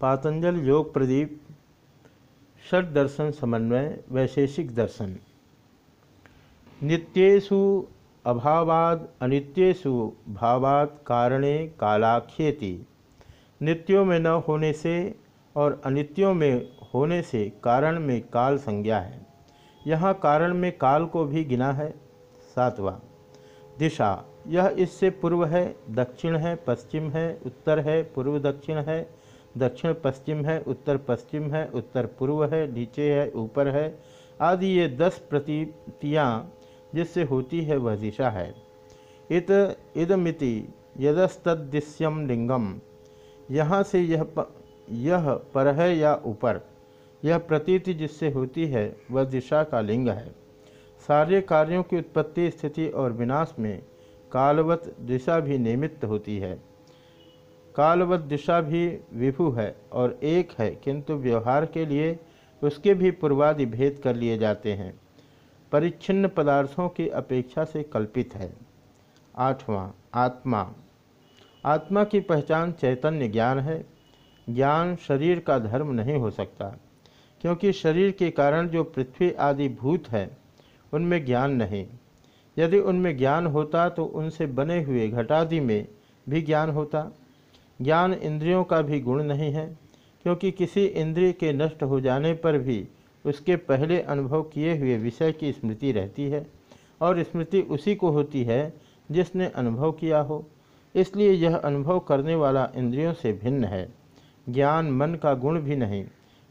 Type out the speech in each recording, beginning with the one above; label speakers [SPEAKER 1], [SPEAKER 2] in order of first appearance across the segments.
[SPEAKER 1] पातंजल योग प्रदीप, षट दर्शन समन्वय, वैशेषिक दर्शन। नित्येशु अभावाद अनित्येशु भावाद कारणे कालाख्येति। नित्यों में न होने से और अनित्यों में होने से कारण में काल संज्ञा है। यहाँ कारण में काल को भी गिना है। सातवा। दिशा। यह इससे पूर्व है, दक्षिण है, पश्चिम है, उत्तर है, पूर्व दक्षिण है दक्षिण पश्चिम है उत्तर पश्चिम है उत्तर पूर्व है नीचे है ऊपर है आदि ये दस प्रतीतियाँ जिससे होती है वह दिशा है। इत इदमिति यदस्तदिश्यम लिंगम। यहाँ से यह प, यह पर है या ऊपर यह प्रतीति जिससे होती है वह दिशा का लिंग है। सारे कार्यों की उत्पत्ति स्थिति और विनाश में कालवत दिशा भी निमित्त होती है। कालवत दिशा भी विभु है और एक है, किंतु व्यवहार के लिए उसके भी पूर्वादि भेद कर लिए जाते हैं। परिच्छिन्न पदार्थों की अपेक्षा से कल्पित है। आठवां, आत्मा। आत्मा की पहचान चैतन्य ज्ञान है। ज्ञान शरीर का धर्म नहीं हो सकता, क्योंकि शरीर के कारण जो पृथ्वी आदि भूत है, उनमें ज्ञान नहीं। यदि उनमें ज्ञान होता तो उनसे बने हुए घटादि में भी ज्ञान होता। ज्ञान इंद्रियों का भी गुण नहीं है, क्योंकि किसी इंद्रिय के नष्ट हो जाने पर भी उसके पहले अनुभव किए हुए विषय की स्मृति रहती है, और स्मृति उसी को होती है जिसने अनुभव किया हो। इसलिए यह अनुभव करने वाला इंद्रियों से भिन्न है। ज्ञान मन का गुण भी नहीं,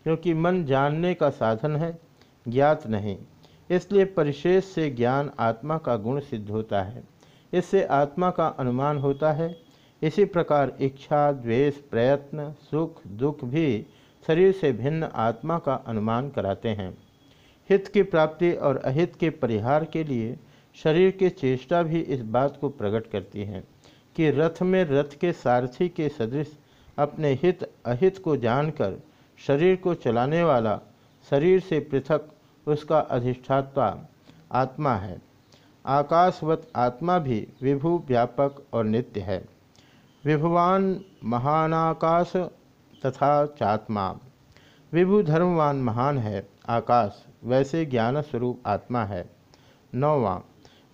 [SPEAKER 1] क्योंकि मन जानने का साधन है, ज्ञात नहीं। इसलिए परिशेष से ज्ञान आत्मा का गुण सिद्ध होता है। इससे आत्मा का अनुमान होता है इसी प्रकार इच्छा, द्वेष, प्रयत्न, सुख, दुख भी शरीर से भिन्न आत्मा का अनुमान कराते हैं। हित की प्राप्ति और अहित के परिहार के लिए शरीर की चेष्टा भी इस बात को प्रकट करती है कि रथ में रथ के सारथी के सदृश अपने हित, अहित को जानकर शरीर को चलाने वाला शरीर से पृथक उसका अधिष्ठाता आत्मा है। आकाशवत आत्मा भी विभु, व्यापक और नित्य है। विभुवान महानाकाश तथा चात्मा। विभु धर्मवान महान है, आकाश वैसे ज्ञान स्वरूप आत्मा है। नौवा,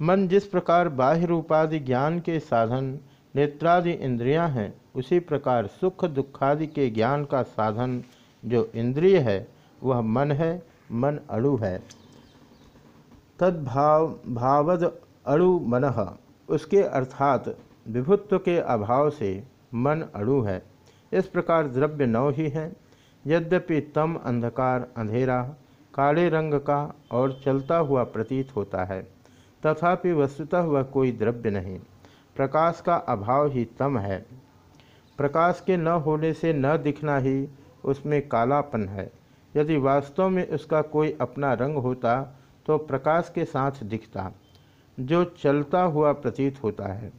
[SPEAKER 1] मन जिस प्रकार बाह्य रूपादि ज्ञान के साधन, नेत्रादि इंद्रियाँ हैं, उसी प्रकार सुख दुखादि के ज्ञान का साधन जो इंद्रिय है, वह मन है, मन अणु है। तद्भाव, भावद अणु मन, उसके अर्थात विभुत्व के अभाव से मन अणु है। इस प्रकार द्रव्य नौ ही है। यद्यपि तम अंधकार अंधेरा, काले रंग का और चलता हुआ प्रतीत होता है, तथापि वस्तुतः वह कोई द्रव्य नहीं। प्रकाश का अभाव ही तम है। प्रकाश के न होने से न दिखना ही उसमें कालापन है। यदि वास्तव में उसका कोई अपना रंग होता तो प्रकाश के साथ दिखता, जो चलता हुआ प्रतीत होता है।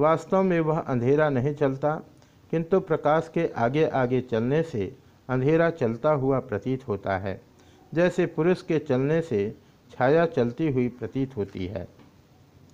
[SPEAKER 1] वास्तव में वह अंधेरा नहीं चलता, किंतु प्रकाश के आगे आगे चलने से अंधेरा चलता हुआ प्रतीत होता है, जैसे पुरुष के चलने से छाया चलती हुई प्रतीत होती है।